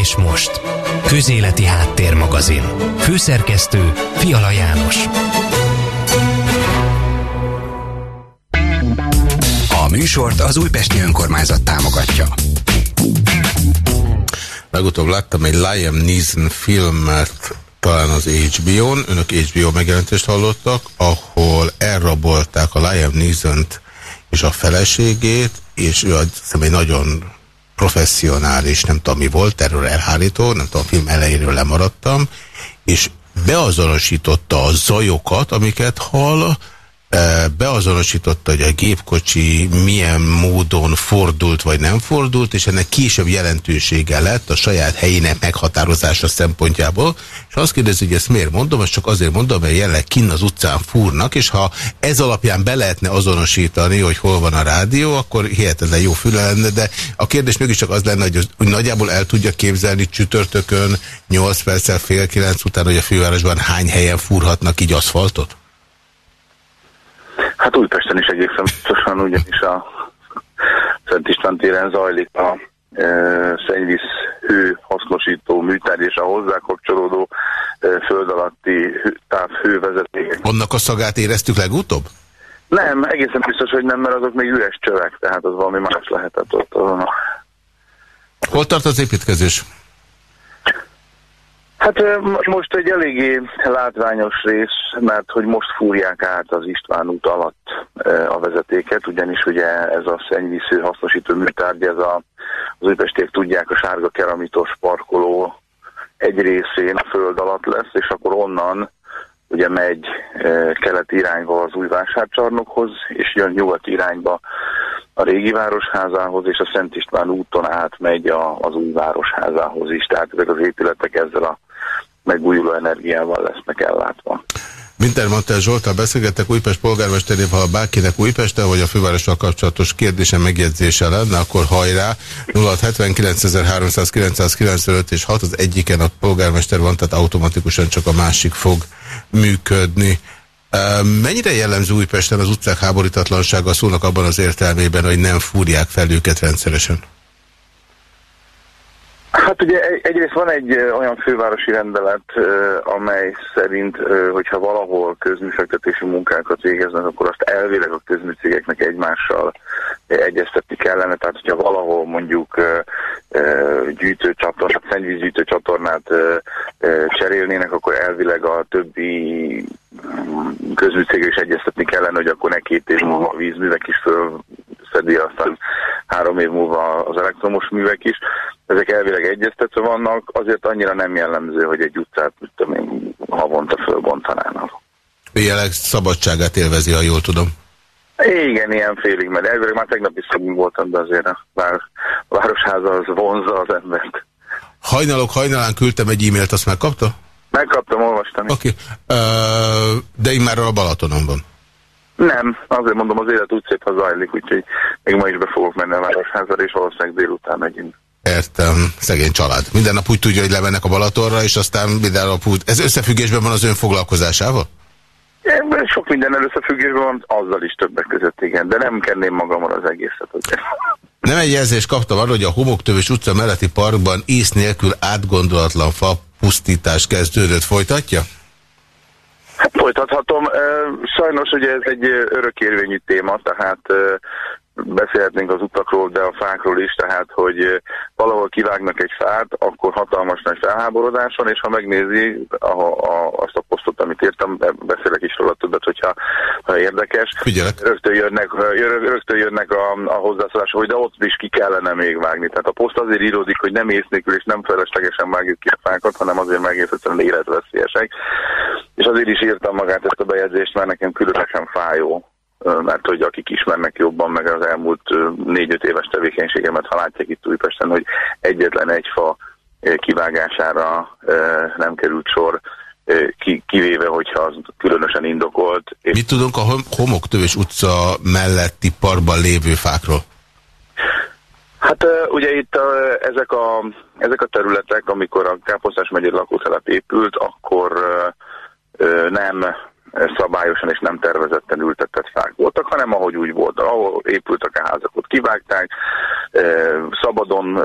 Speaker 3: És most, Közéleti Háttérmagazin. Főszerkesztő Fiala János. Műsort az Újpesti Önkormányzat támogatja.
Speaker 1: Legutóbb láttam egy Liam Neeson filmet, talán az HBO-n, önök HBO megjelentést hallottak, ahol elrabolták a Liam Neeson-t és a feleségét, és ő azt egy nagyon professzionális, nem tudom mi volt, erről elhárító, nem tudom, a film elejéről lemaradtam, és beazonosította a zajokat, amiket hall, beazonosította, hogy a gépkocsi milyen módon fordult vagy nem fordult, és ennek később jelentősége lett a saját helyének meghatározása szempontjából, és azt kérdezi, hogy ezt miért mondom, azt csak azért mondom, mert jelenleg kinn az utcán fúrnak, és ha ez alapján be lehetne azonosítani, hogy hol van a rádió, akkor hihetetlen jó füle lenne, de a kérdés mégiscsak az lenne, hogy, hogy nagyjából el tudja képzelni csütörtökön 8 perccel fél 9 után, hogy a fővárosban hány helyen fúrhatnak így aszfaltot?
Speaker 4: Hát Újpesten is egészen biztosan, ugyanis a Szent István téren zajlik a e, szennyvíz hő hasznosító műtár és a hozzá kapcsolódó e, föld alatti távhővezeték.
Speaker 1: Annak a szagát éreztük legutóbb?
Speaker 4: Nem, egészen biztos, hogy nem, mert azok még üres csövek, tehát az valami más lehetett ott azon.
Speaker 1: Hol tart az építkezés?
Speaker 4: Hát most egy eléggé látványos rész, mert hogy most fúrják át az István út alatt a vezetéket, ugyanis ugye ez a szennyvíző hasznosító műtárgy, ez a, az újpestiek tudják, a sárga keramitos parkoló egy részén a föld alatt lesz, és akkor onnan ugye megy keleti irányba az új vásárcsarnokhoz, és jön nyugat irányba a régi városházához, és a Szent István úton átmegy a, az új városházához is. Tehát ezek az épületek ezzel a megújuló energiával lesznek ellátva.
Speaker 1: Wintermantel Zsoltal beszélgetek Újpest polgármesterével, ha bárkinek Újpesten vagy a fővárossal kapcsolatos kérdése megjegyzése lenne, akkor hajrá 0679.395 és 6 az egyiken a polgármester van, tehát automatikusan csak a másik fog működni. Mennyire jellemző Újpesten az utcák háborítatlansága szónak abban az értelmében, hogy nem fúrják fel őket rendszeresen?
Speaker 4: Hát ugye egyrészt van egy olyan fővárosi rendelet, amely szerint, hogyha valahol közműfektetési munkákat végeznek, akkor azt elvileg a közműcégeknek egymással egyeztetni kellene. Tehát, hogyha valahol mondjuk gyűjtőcsatornát, szennyvízgyűjtő csatornát cserélnének, akkor elvileg a többi közműcégre is egyeztetni kellene, hogy akkor ne két év múlva a vízművek is fölszedi, aztán három év múlva az elektromos művek is. Ezek elvileg egyeztetve vannak, azért annyira nem jellemző, hogy egy utcát, tudom én, havonta fölbontanának.
Speaker 1: Jelenleg szabadságát élvezi, ha jól tudom.
Speaker 4: Igen, ilyen félig, mert elvileg már tegnap is szabunk voltam, de azért a, vár, városháza az vonzza az embert.
Speaker 1: Hajnalok hajnalán küldtem egy e-mailt, azt megkapta?
Speaker 4: Megkaptam, olvastam.
Speaker 1: Oké, okay. uh, de én már a Balatonon van.
Speaker 4: Nem, azért mondom, az élet úgy szép, ha zajlik, úgyhogy még ma is be fogok menni a városházra, és valószínűleg délután megint.
Speaker 1: Értem, szegény család. Minden nap úgy tudja, hogy levennek a Balatonra, és aztán minden nap úgy... Ez összefüggésben van az ön foglalkozásával?
Speaker 4: Sok minden összefüggésben van, azzal is többek között, igen, de nem kenném magamon az egészet.
Speaker 1: Nem egy jelzést kaptam arra, hogy a Homoktövös utca melletti parkban ész nélkül átgondolatlan fa pusztítás kezdődött. Folytatja?
Speaker 4: Hát folytathatom. Sajnos ugye ez egy örökérvényű téma, tehát beszélhetnénk az utakról, de a fákról is, tehát hogy valahol kivágnak egy fát, akkor hatalmas nagy felháborodáson, és ha megnézi a, a, azt a posztot, amit írtam, beszélek is róla többet, hogyha ha érdekes.
Speaker 1: Figyelek.
Speaker 4: Rögtön jönnek, rögtön jönnek a, a hozzászólások, hogy de ott is ki kellene még vágni. Tehát a poszt azért íródik, hogy nem ész nélkül és nem feleslegesen vágjuk ki a fákat, hanem azért megész egyszerűen életveszélyesek. És azért is írtam magát ezt a bejegyzést, mert nekem különösen fájó mert hogy akik ismernek jobban meg az elmúlt négy-öt éves tevékenységemet, ha látják itt Újpesten, hogy egyetlen egy fa kivágására nem került sor, kivéve, hogyha az különösen indokolt.
Speaker 1: És Mit tudunk a Homoktövés utca melletti parkban lévő fákról?
Speaker 4: Hát ugye itt a, ezek, a, ezek a területek, amikor a Káposztás megyei lakótelep épült, akkor nem szabályosan és nem tervezetten ültetett fák voltak, hanem ahogy úgy volt, ahol épültek a házak, ott kivágták, szabadon,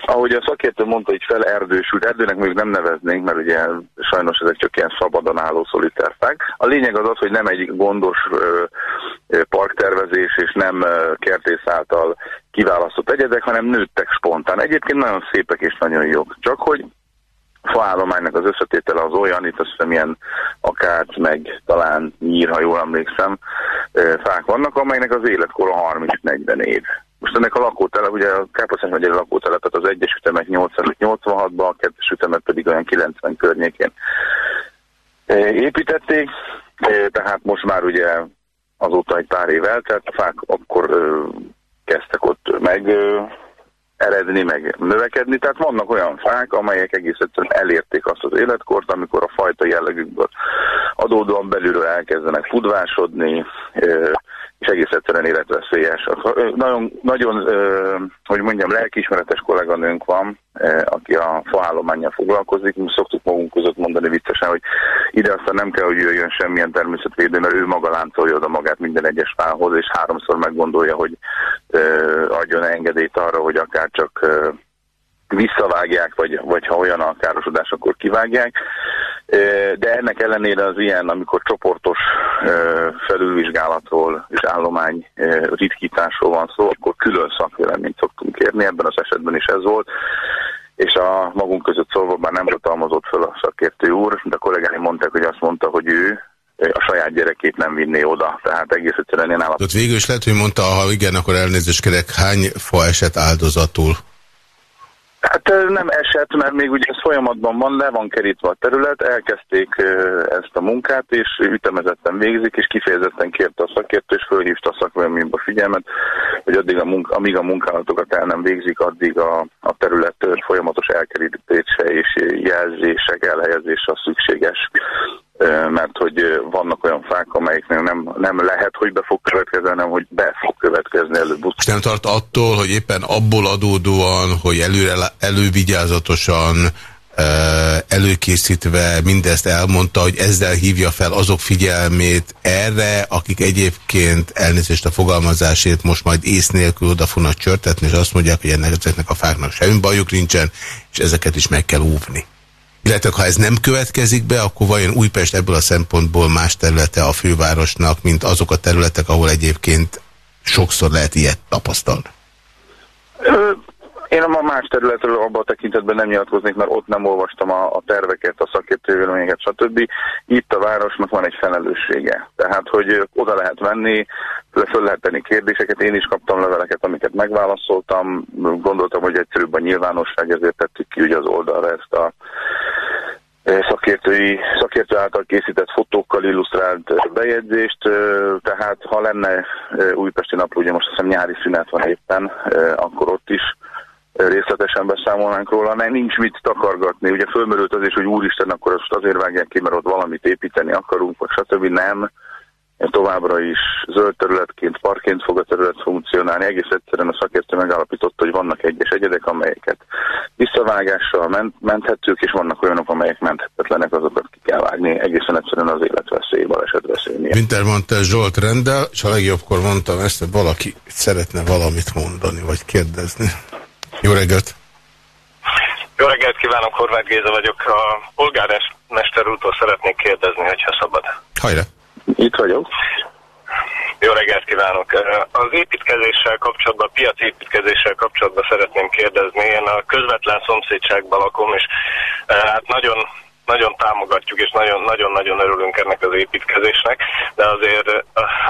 Speaker 4: ahogy a szakértő mondta, hogy felerdősült, erdőnek még nem neveznénk, mert ugye sajnos ezek csak ilyen szabadon álló szoliterfák. A lényeg az az, hogy nem egy gondos parktervezés és nem kertész által kiválasztott egyedek, hanem nőttek spontán. Egyébként nagyon szépek és nagyon jók. Csak hogy faállománynak az összetétele az olyan, itt azt hiszem ilyen akárc, meg talán nyír, ha jól emlékszem, fák vannak, amelynek az életkora 30-40 év. Most ennek a lakótelep, ugye a Káposztás megyei lakótelepet az egyes ütemet 85-86-ban, a kettes ütemet pedig olyan 90 környékén építették, tehát most már ugye azóta egy pár év eltelt, a fák akkor kezdtek ott meg eredni, meg növekedni. Tehát vannak olyan fák, amelyek egész egyszerűen elérték azt az életkort, amikor a fajta jellegükből adódóan belülről elkezdenek fudvásodni, és egész egyszerűen életveszélyes. Nagyon, nagyon hogy mondjam, lelkiismeretes kolléganőnk van, aki a faállományjal foglalkozik. Mi szoktuk magunk között mondani viccesen, hogy ide aztán nem kell, hogy jöjjön semmilyen természetvédő, mert ő maga láncolja oda magát minden egyes fához, és háromszor meggondolja, hogy adjon engedélyt arra, hogy akár csak visszavágják, vagy, vagy ha olyan a károsodás, akkor kivágják. De ennek ellenére az ilyen, amikor csoportos felülvizsgálatról és állomány ritkításról van szó, akkor külön szakvéleményt szoktunk kérni, ebben az esetben is ez volt és a magunk között szólva már nem hatalmazott fel a szakértő úr, de a kollégáim mondták, hogy azt mondta, hogy ő a saját gyerekét nem vinné oda. Tehát egész egyszerűen én állapot.
Speaker 1: Végül is lehet, hogy mondta, ha igen, akkor elnézést kérek, hány fa esett áldozatul?
Speaker 4: Hát nem esett, mert még ugye ez folyamatban van, le van kerítve a terület, elkezdték ezt a munkát, és ütemezetten végzik, és kifejezetten kérte a szakértő, és fölhívta a szakvéleménybe a figyelmet, hogy addig a munka, amíg a munkálatokat el nem végzik, addig a, a terület folyamatos elkerítése és jelzések elhelyezése szükséges mert hogy vannak olyan fák, amelyeknél nem, nem lehet, hogy be fog következni, hanem hogy be fog következni előbb.
Speaker 1: És nem tart attól, hogy éppen abból adódóan, hogy előre, elővigyázatosan előkészítve mindezt elmondta, hogy ezzel hívja fel azok figyelmét erre, akik egyébként elnézést a fogalmazásért most majd ész nélkül oda fognak csörtetni, és azt mondják, hogy ennek ezeknek a fáknak semmi bajuk nincsen, és ezeket is meg kell óvni. Illetve ha ez nem következik be, akkor vajon Újpest ebből a szempontból más területe a fővárosnak, mint azok a területek, ahol egyébként sokszor lehet ilyet tapasztalni?
Speaker 4: Én a más területről abban a tekintetben nem nyilatkoznék, mert ott nem olvastam a, a terveket, a szakértővéleményeket, stb. Itt a városnak van egy felelőssége. Tehát, hogy oda lehet menni, föl lehet tenni kérdéseket. Én is kaptam leveleket, amiket megválaszoltam. Gondoltam, hogy egyszerűbb a nyilvánosság, ezért tettük ki ugye az oldalra ezt a szakértői, szakértő által készített fotókkal illusztrált bejegyzést, tehát ha lenne újpesti napló, ugye most hiszem nyári szünet van éppen, akkor ott is részletesen beszámolnánk róla, mert nincs mit takargatni. Ugye fölmerült az is, hogy úristen, akkor azt azért vágják ki, mert ott valamit építeni akarunk, vagy stb. Nem. Továbbra is zöld területként, parként fog a terület funkcionálni. Egész egyszerűen a szakértő megállapította, hogy vannak egyes egyedek, amelyeket visszavágással ment, menthetők, és vannak olyanok, amelyek menthetetlenek, azokat ki kell vágni. Egészen egyszerűen az életveszély, balesetveszély miatt.
Speaker 1: Winter mondta Zsolt rendel, és a legjobbkor mondtam ezt, hogy valaki szeretne valamit mondani, vagy kérdezni. Jó reggelt!
Speaker 5: Jó reggelt kívánok, Horváth Géza vagyok. A polgármester úrtól szeretnék kérdezni, hogyha szabad.
Speaker 1: Hajra!
Speaker 4: Itt vagyok.
Speaker 5: Jó reggelt kívánok! Az építkezéssel kapcsolatban, piaci építkezéssel kapcsolatban szeretném kérdezni. Én a közvetlen szomszédságban lakom, és hát nagyon nagyon támogatjuk, és nagyon-nagyon örülünk ennek az építkezésnek, de azért,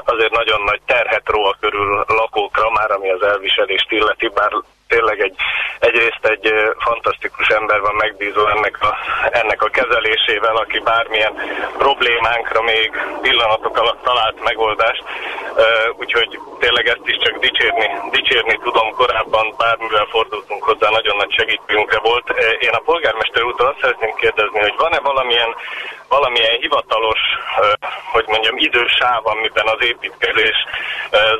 Speaker 5: azért nagyon nagy terhet ró a körül lakókra, már ami az elviselést illeti, bár tényleg egy, egyrészt egy fantasztikus ember van megbízó ennek a, ennek a kezelésével, aki bármilyen problémánkra még pillanatok alatt talált megoldást, úgyhogy tényleg ezt is csak dicsérni, dicsérni tudom, korábban bármivel fordultunk hozzá, nagyon nagy segítségünkre volt. Én a polgármester úton azt szeretném kérdezni, hogy van-e valamilyen valamilyen hivatalos, hogy mondjam, idősáv, amiben az építkezés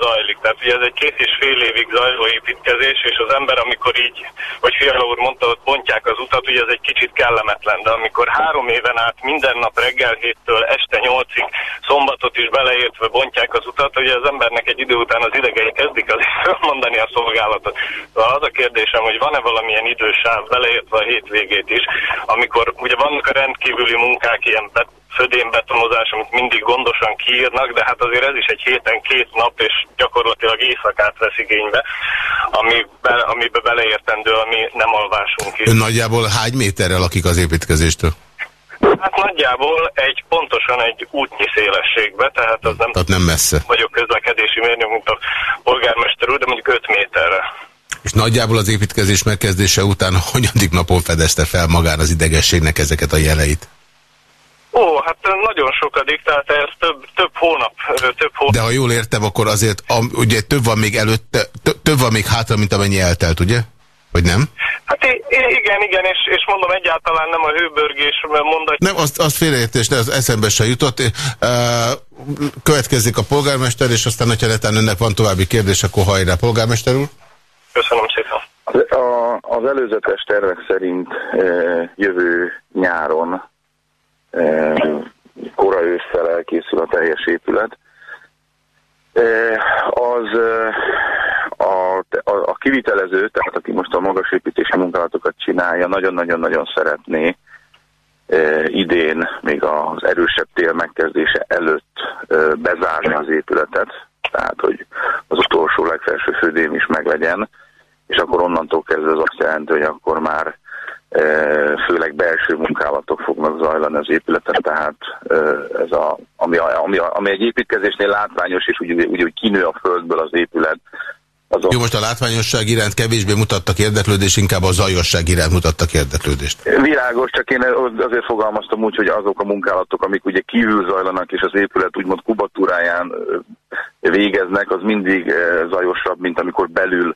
Speaker 5: zajlik. Tehát ugye ez egy két és fél évig zajló építkezés, és az ember, amikor így, vagy Fiala úr mondta, hogy bontják az utat, ugye ez egy kicsit kellemetlen, de amikor három éven át minden nap reggel héttől este nyolcig szombatot is beleértve bontják az utat, ugye az embernek egy idő után az idegei kezdik azért *laughs* mondani a szolgálatot. Szóval az a kérdésem, hogy van-e valamilyen idősáv, beleértve a hétvégét is, amikor ugye vannak a rendkívüli munkák, ilyen bet, födénbetonozás, amit mindig gondosan kiírnak, de hát azért ez is egy héten két nap, és gyakorlatilag éjszakát vesz igénybe, amiben, amiben beleértendő, ami nem alvásunk is.
Speaker 1: Ön nagyjából hány méterrel lakik az építkezéstől?
Speaker 5: Hát nagyjából egy, pontosan egy útnyi szélességbe, tehát az nem,
Speaker 1: tehát nem messze.
Speaker 5: vagyok közlekedési mérnök, mint a polgármester úr, de mondjuk 5 méterre.
Speaker 1: És nagyjából az építkezés megkezdése után *laughs* hanyadik napon fedezte fel magán az idegességnek ezeket a jeleit?
Speaker 5: Hát nagyon sokadik, tehát ez több, több hónap. Több hónap.
Speaker 1: De ha jól értem, akkor azért a, ugye több van még előtte, több van még hátra, mint amennyi eltelt, ugye? Vagy nem?
Speaker 5: Hát igen, igen, és, és mondom, egyáltalán nem a hőbörgés mondat.
Speaker 1: Nem, azt, azt félreértés, de az eszembe se jutott. Következik a polgármester, és aztán, hogyha netán önnek van további kérdés, akkor hajrá, polgármester úr.
Speaker 5: Köszönöm szépen.
Speaker 4: A, az előzetes tervek szerint jövő nyáron kora ősszel elkészül a teljes épület. Az a, a, a kivitelező, tehát aki most a magasépítési munkálatokat csinálja, nagyon-nagyon-nagyon szeretné idén, még az erősebb tél megkezdése előtt bezárni az épületet, tehát hogy az utolsó legfelső fődém is meglegyen, és akkor onnantól kezdve az azt jelenti, hogy akkor már főleg belső munkálatok fognak zajlani az épületen, tehát ez a, ami, ami, ami egy építkezésnél látványos, és úgy, úgy, úgy kinő a földből az épület,
Speaker 1: azok... Jó, most a látványosság iránt kevésbé mutattak érdeklődést, inkább a zajosság iránt mutattak érdeklődést.
Speaker 4: Világos, csak én azért fogalmaztam úgy, hogy azok a munkálatok, amik ugye kívül zajlanak, és az épület úgymond kubatúráján végeznek, az mindig zajosabb, mint amikor belül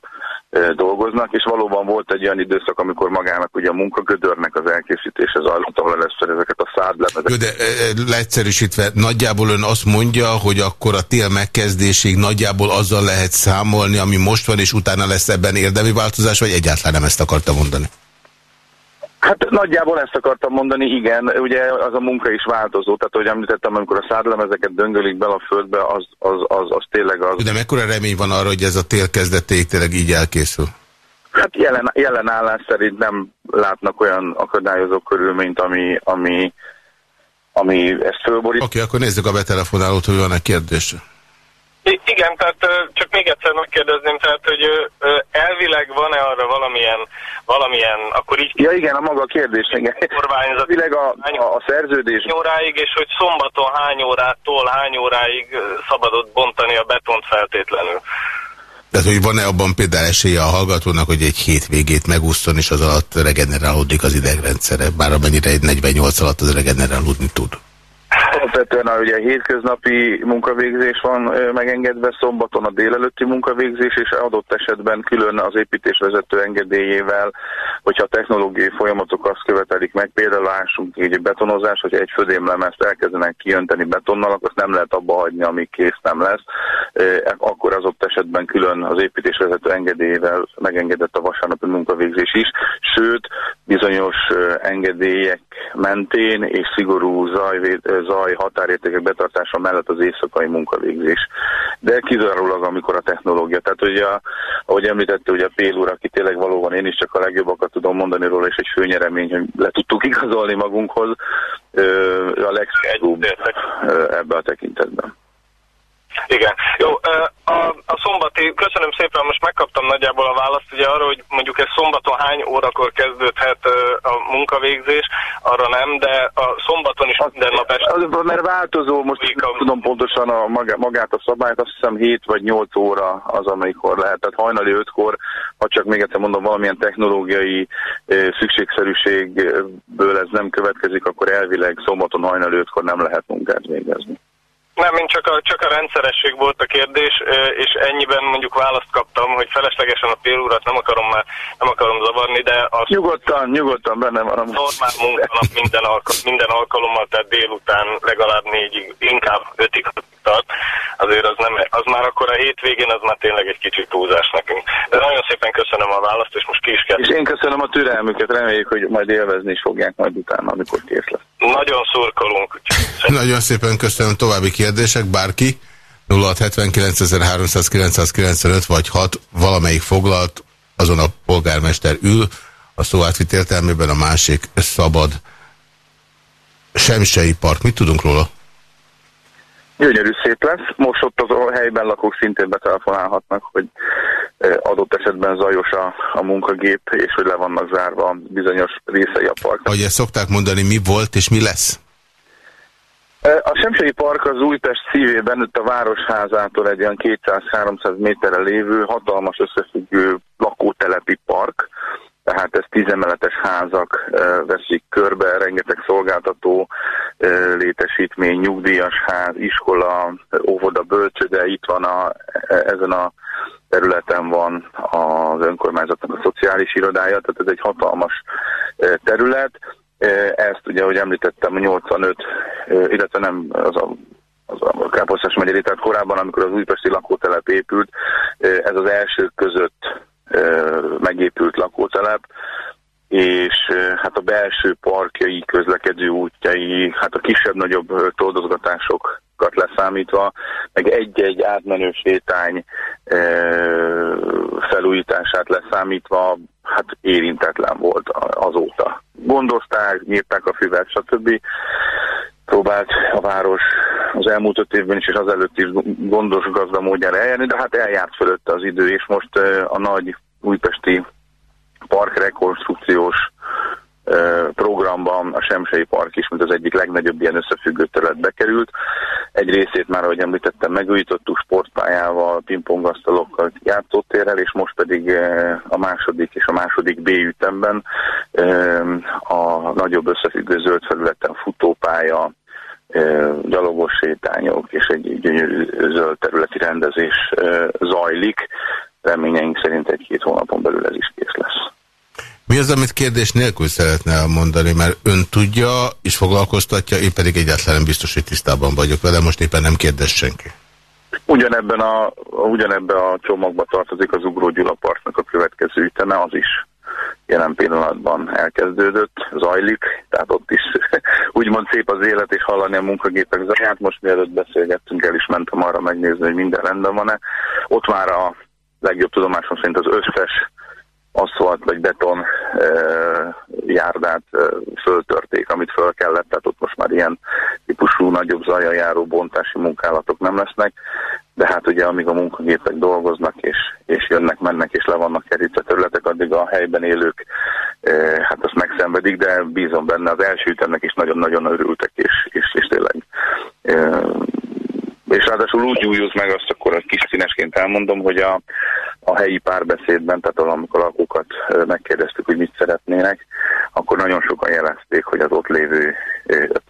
Speaker 4: dolgoznak, és valóban volt egy olyan időszak, amikor magának ugye a munkagödörnek az elkészítése zajlott, ahol először ezeket a szádlemezeket...
Speaker 1: Jó, de leegyszerűsítve, nagyjából ön azt mondja, hogy akkor a tél megkezdésig nagyjából azzal lehet számolni, ami most van, és utána lesz ebben érdemi változás, vagy egyáltalán nem ezt akarta mondani?
Speaker 4: Hát nagyjából ezt akartam mondani, igen, ugye az a munka is változó, tehát ahogy említettem, amikor a szádlemezeket döngölik be a földbe, az, az, az, az tényleg az...
Speaker 1: De mekkora remény van arra, hogy ez a tél kezdetéig tényleg így elkészül?
Speaker 4: Hát jelen, jelen állás szerint nem látnak olyan akadályozó körülményt, ami, ami, ami ezt fölborít.
Speaker 1: Oké, okay, akkor nézzük a betelefonálót, hogy van-e kérdés.
Speaker 5: Igen, tehát csak még egyszer megkérdezném, tehát, hogy elvileg van-e arra valamilyen, valamilyen, akkor így...
Speaker 4: Ja igen, a maga kérdés, igen.
Speaker 5: Kormányzat.
Speaker 4: Elvileg a, a, a szerződés...
Speaker 5: Hány óráig, és hogy szombaton hány órától hány óráig szabadott bontani a betont feltétlenül.
Speaker 1: Tehát, hogy van-e abban például esélye a hallgatónak, hogy egy hétvégét megúszson, és az alatt regenerálódik az idegrendszere, bár amennyire egy 48 alatt az regenerálódni tud?
Speaker 4: Alapvetően a, ugye hétköznapi munkavégzés van megengedve, szombaton a délelőtti munkavégzés, és adott esetben külön az építésvezető engedélyével, hogyha a technológiai folyamatok azt követelik meg, például lássunk egy betonozás, hogy egy födémlemezt elkezdenek kijönteni betonnal, akkor azt nem lehet abba hagyni, amíg kész nem lesz. Akkor az ott esetben külön az építésvezető engedélyével megengedett a vasárnapi munkavégzés is, sőt, bizonyos engedélyek mentén és szigorú zaj, zaj határértékek betartása mellett az éjszakai munkavégzés. De kizárólag, amikor a technológia, tehát ugye, ahogy említette, ugye a Pél úr, aki tényleg valóban én is csak a legjobbakat tudom mondani róla, és egy főnyeremény, hogy le tudtuk *laughs* igazolni magunkhoz, a legszigorúbb ebbe a tekintetben.
Speaker 5: Igen. Jó, a, a szombati, köszönöm szépen, most megkaptam nagyjából a választ, ugye arra, hogy mondjuk ez szombaton hány órakor kezdődhet a munkavégzés, arra nem, de a szombaton is minden nap este.
Speaker 4: Az, mert változó, most nem tudom pontosan a, magát a szabályt, azt hiszem 7 vagy 8 óra az, amikor lehet. Tehát hajnali 5-kor, ha csak még egyszer mondom, valamilyen technológiai szükségszerűségből ez nem következik, akkor elvileg szombaton hajnali 5-kor nem lehet munkát végezni.
Speaker 5: Nem, én csak a, csak a rendszeresség volt a kérdés, és ennyiben mondjuk választ kaptam, hogy feleslegesen a félurat nem akarom már, nem akarom zavarni, de az...
Speaker 4: Nyugodtan, nyugodtan benne van. A
Speaker 5: normál munkanap minden, alkal, minden alkalommal, tehát délután legalább négyig, inkább ötig tart. Azért az, nem, az már akkor a hétvégén, az már tényleg egy kicsit túlzás nekünk. De nagyon szépen köszönöm a választ, és most ki is kell.
Speaker 4: És én köszönöm a türelmüket, reméljük, hogy majd élvezni is fogják majd utána, amikor kész lesz.
Speaker 5: Nagyon szurkolunk.
Speaker 1: Nagyon szépen köszönöm további kérdések, bárki 0679.395 vagy 6 valamelyik foglalt, azon a polgármester ül, a szó átvit értelmében a másik szabad. Semsei park, mit tudunk róla?
Speaker 4: Gyönyörű szép lesz. Most ott az a helyben lakók szintén betelefonálhatnak, hogy adott esetben zajos a, a munkagép, és hogy le vannak zárva bizonyos részei a parknak.
Speaker 1: Ahogy ezt szokták mondani, mi volt és mi lesz?
Speaker 4: A Semsei Park az Újpest szívében, itt a Városházától egy olyan 200-300 méterre lévő hatalmas összefüggő lakótelepi park, tehát ez tízemeletes házak veszik körbe, rengeteg szolgáltató létesítmény, nyugdíjas ház, iskola, óvoda, bölcsöde, itt van a, e, ezen a területen van az önkormányzatnak a szociális irodája, tehát ez egy hatalmas terület. Ezt ugye, ahogy említettem, 85, illetve nem az a az a Káposztás megyeri, tehát korábban, amikor az újpesti lakótelep épült, ez az első között megépült lakótelep, és hát a belső parkjai, közlekedő útjai, hát a kisebb-nagyobb toldozgatásokat leszámítva, meg egy-egy átmenő sétány felújítását leszámítva, hát érintetlen volt azóta. Gondozták, nyírták a füvet, stb. Próbált a város az elmúlt öt évben is, és az előtt is gondos gazda módjára eljárni, de hát eljárt fölötte az idő, és most a nagy újpesti parkrekonstrukciós programban a Semsei Park is, mint az egyik legnagyobb ilyen összefüggő terület bekerült. Egy részét már, ahogy említettem, megújítottuk sportpályával, pingpongasztalokkal, játszótérrel, és most pedig a második és a második B ütemben a nagyobb összefüggő zöld felületen futópálya, gyalogos sétányok és egy gyönyörű zöld területi rendezés zajlik. Reményeink szerint egy-két hónapon belül ez is kész lesz.
Speaker 1: Mi az, amit kérdés nélkül szeretne elmondani, mert ön tudja és foglalkoztatja, én pedig egyáltalán biztos, hogy tisztában vagyok vele, most éppen nem kérdez senki.
Speaker 4: Ugyanebben a, ugyanebben a csomagba tartozik az Ugró Gyula Parknak a következő üteme, az is jelen pillanatban elkezdődött, zajlik, tehát ott is *laughs* úgymond szép az élet, és hallani a munkagépek zaját. Most mielőtt beszélgettünk, el is mentem arra megnézni, hogy minden rendben van-e. Ott már a legjobb tudomásom szerint az összes aszfalt vagy beton járdát e, föltörték, amit föl kellett, tehát ott most már ilyen típusú nagyobb zajjal járó bontási munkálatok nem lesznek, de hát ugye amíg a munkagépek dolgoznak és, és jönnek, mennek és le vannak kerítve területek, addig a helyben élők hát azt megszenvedik, de bízom benne, az első ütemnek is nagyon-nagyon örültek, és, és, és tényleg és ráadásul úgy újult meg, azt akkor kis színesként elmondom, hogy a, a helyi párbeszédben, tehát amikor a lakókat megkérdeztük, hogy mit szeretnének, akkor nagyon sokan jelezték, hogy az ott lévő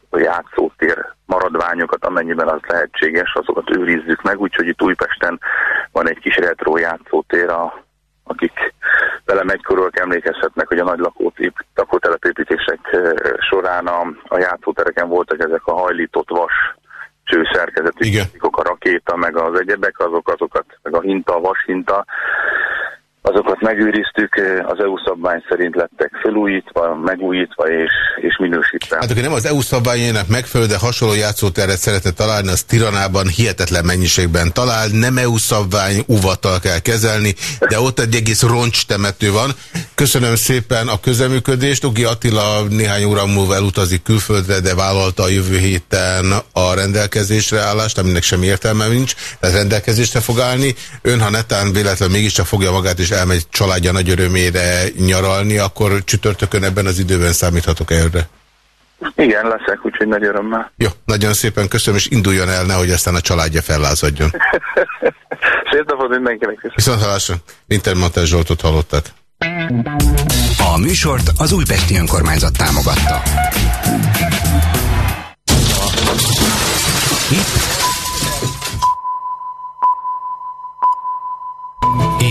Speaker 4: a játszótér maradványokat, amennyiben az lehetséges, azokat őrizzük meg, úgyhogy itt Újpesten van egy kis retro játszótér, a, akik velem egykorúak emlékezhetnek, hogy a nagy lakótelepépítések során a, a játszótereken voltak ezek a hajlított vas csőszerkezetű a rakéta, meg az egyebek, azok, azokat, meg a hinta, a vashinta, azokat megőriztük, az EU szabvány szerint lettek felújítva, megújítva és, és minősítve.
Speaker 1: Hát aki nem az EU szabványának megfelelő, de hasonló játszóteret szeretett találni, az Tiranában hihetetlen mennyiségben talál, nem EU szabvány, uvattal kell kezelni, de ott egy egész roncstemető van. Köszönöm szépen a közeműködést. Ugi Attila néhány óra múlva elutazik külföldre, de vállalta a jövő héten a rendelkezésre állást, aminek semmi értelme nincs, tehát rendelkezésre fog állni. Ön, ha netán véletlenül mégiscsak fogja magát és elmegy családja nagy örömére nyaralni, akkor csütörtökön ebben az időben számíthatok erre.
Speaker 4: Igen, leszek, úgyhogy nagy örömmel.
Speaker 1: Jó, nagyon szépen köszönöm, és induljon el, nehogy aztán a családja fellázadjon. *laughs*
Speaker 4: Szép napot mindenkinek.
Speaker 1: Viszont hallásra, Wintermantel Zsoltot hallottak.
Speaker 3: A műsort az Újpesti Önkormányzat támogatta.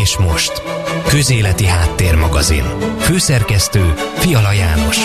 Speaker 6: És most, Közéleti Háttérmagazin. Főszerkesztő Fiala János.